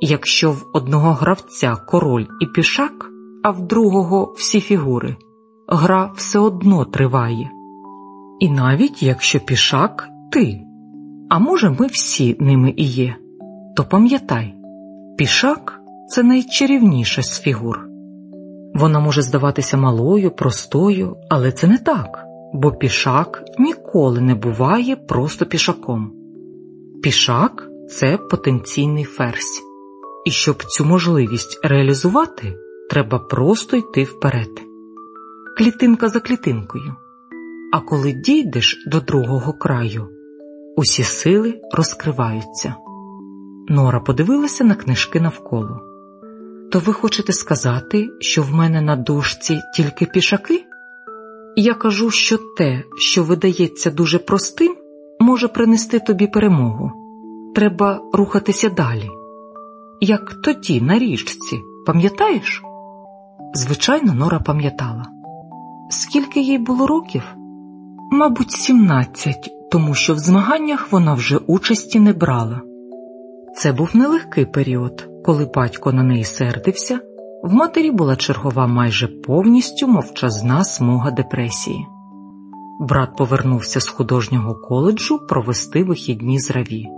якщо в одного гравця король і пішак, а в другого всі фігури, гра все одно триває. І навіть якщо пішак ти, а може, ми всі ними і є, то пам'ятай, пішак це найчарівніша з фігур. Вона може здаватися малою, простою, але це не так, бо пішак ніколи не буває просто пішаком. Пішак це потенційний ферзь, і щоб цю можливість реалізувати, треба просто йти вперед, клітинка за клітинкою. А коли дійдеш до другого краю, усі сили розкриваються. Нора подивилася на книжки навколо. То ви хочете сказати, що в мене на дошці тільки пішаки? Я кажу, що те, що видається дуже простим, може принести тобі перемогу. Треба рухатися далі. Як тоді, на річці, пам'ятаєш? Звичайно, Нора пам'ятала. Скільки їй було років? Мабуть, сімнадцять, тому що в змаганнях вона вже участі не брала. Це був нелегкий період, коли батько на неї сердився, в матері була чергова майже повністю мовчазна смуга депресії. Брат повернувся з художнього коледжу провести вихідні з раві.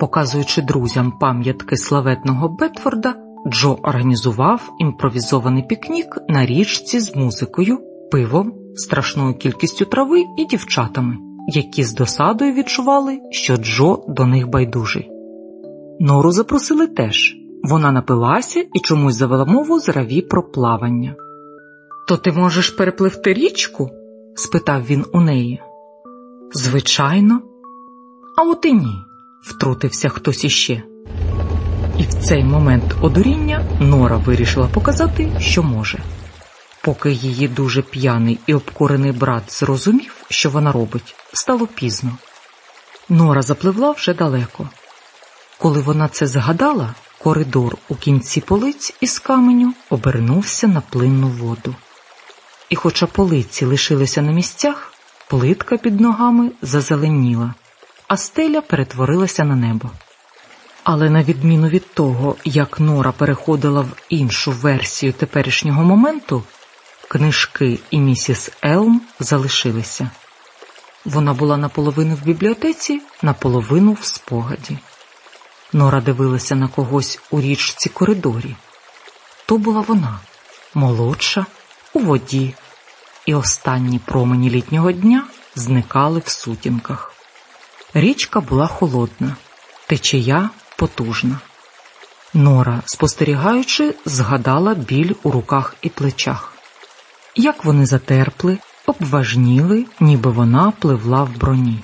Показуючи друзям пам'ятки славетного Бетфорда, Джо організував імпровізований пікнік на річці з музикою, пивом, страшною кількістю трави і дівчатами, які з досадою відчували, що Джо до них байдужий. Нору запросили теж. Вона напилася і чомусь завела мову з раві про плавання. То ти можеш перепливти річку? спитав він у неї. Звичайно, а от і ні, втрутився хтось іще. І в цей момент одуріння Нора вирішила показати, що може. Поки її дуже п'яний і обкорений брат зрозумів, що вона робить, стало пізно. Нора запливла вже далеко. Коли вона це згадала, коридор у кінці полиць із каменю обернувся на плинну воду. І, хоча полиці лишилися на місцях, плитка під ногами зазеленіла, а стеля перетворилася на небо. Але на відміну від того, як Нора переходила в іншу версію теперішнього моменту, книжки і місіс Елм залишилися. Вона була наполовину в бібліотеці, наполовину в спогаді. Нора дивилася на когось у річці коридорі. То була вона, молодша, у воді, і останні промені літнього дня зникали в сутінках. Річка була холодна, течія потужна. Нора, спостерігаючи, згадала біль у руках і плечах. Як вони затерпли, обважніли, ніби вона пливла в броні.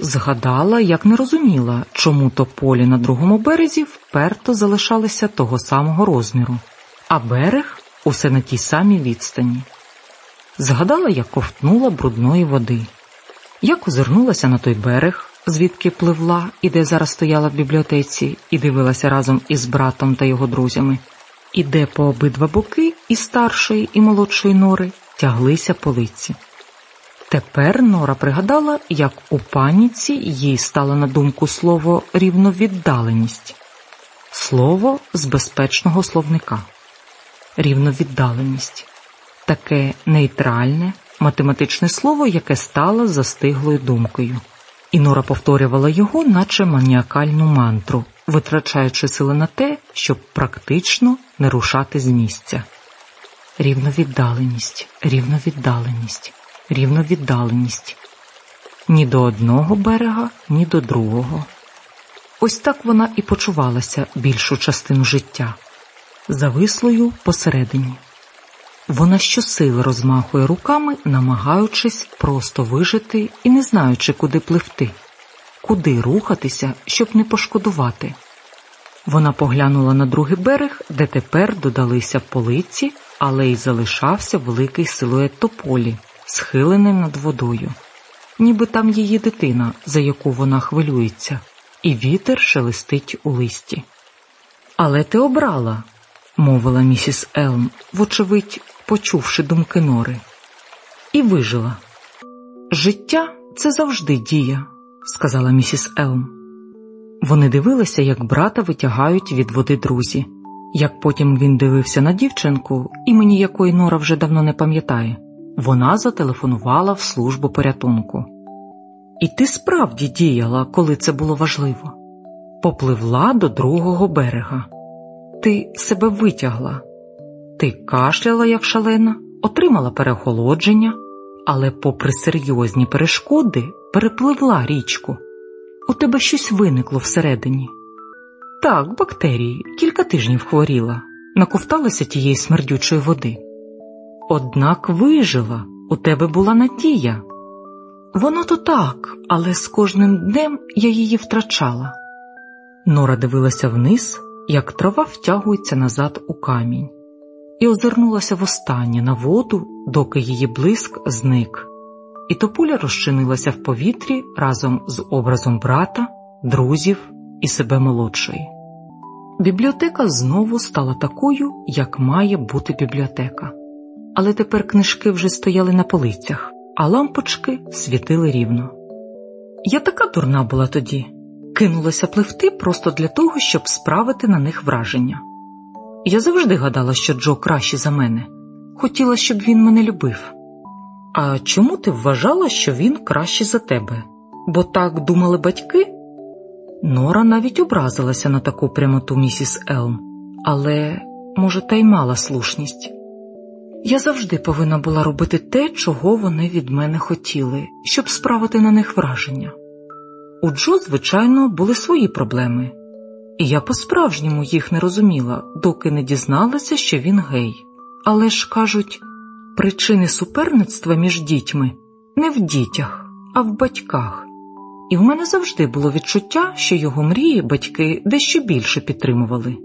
Згадала, як не розуміла, чому то полі на другому березі вперто залишалися того самого розміру, а берег усе на тій самій відстані. Згадала, як ковтнула брудної води, як озирнулася на той берег, звідки пливла і де зараз стояла в бібліотеці, і дивилася разом із братом та його друзями, і де по обидва боки і старшої, і молодшої нори тяглися полиці. Тепер Нора пригадала, як у паніці їй стало на думку слово рівновіддаленість, слово з безпечного словника. Рівновіддаленість таке нейтральне, математичне слово, яке стало застиглою думкою, і Нора повторювала його, наче маніакальну мантру, витрачаючи сили на те, щоб практично не рушати з місця. Рівновіддаленість, рівновіддаленість рівновіддаленість ні до одного берега, ні до другого. Ось так вона і почувалася більшу частину життя, завислою посередині. Вона щосили розмахує руками, намагаючись просто вижити і не знаючи, куди пливти, куди рухатися, щоб не пошкодувати. Вона поглянула на другий берег, де тепер додалися полиці, але й залишався великий силует тополі, схилений над водою, ніби там її дитина, за яку вона хвилюється, і вітер шелестить у листі. Але ти обрала, мовила місіс Елм, вочевидь, почувши думки нори, і вижила. Життя це завжди дія, сказала місіс Елм. Вони дивилися, як брата витягають від води друзі, як потім він дивився на дівчинку, імені якої Нора вже давно не пам'ятає. Вона зателефонувала в службу порятунку. І ти справді діяла, коли це було важливо. Попливла до другого берега. Ти себе витягла, ти кашляла, як шалена, отримала переохолодження, але, попри серйозні перешкоди, перепливла річку. У тебе щось виникло всередині. Так, бактерії, кілька тижнів хворіла, наковталася тієї смердючої води. Однак вижила, у тебе була надія. Воно то так, але з кожним днем я її втрачала. Нора дивилася вниз, як трава втягується назад у камінь, і озирнулася востаннє на воду, доки її блиск зник, і топуля розчинилася в повітрі разом з образом брата, друзів і себе молодшої. Бібліотека знову стала такою, як має бути бібліотека, але тепер книжки вже стояли на полицях, а лампочки світили рівно. Я така дурна була тоді, кинулася пливти просто для того, щоб справити на них враження. Я завжди гадала, що Джо краще за мене, хотіла, щоб він мене любив. А чому ти вважала, що він краще за тебе? Бо так думали батьки? Нора навіть образилася на таку прямоту місіс Елм, але, може, та й мала слушність. Я завжди повинна була робити те, чого вони від мене хотіли, щоб справити на них враження. У Джо, звичайно, були свої проблеми, і я по-справжньому їх не розуміла, доки не дізналася, що він гей. Але ж кажуть, причини суперництва між дітьми не в дітях, а в батьках. І в мене завжди було відчуття, що його мрії батьки дещо більше підтримували.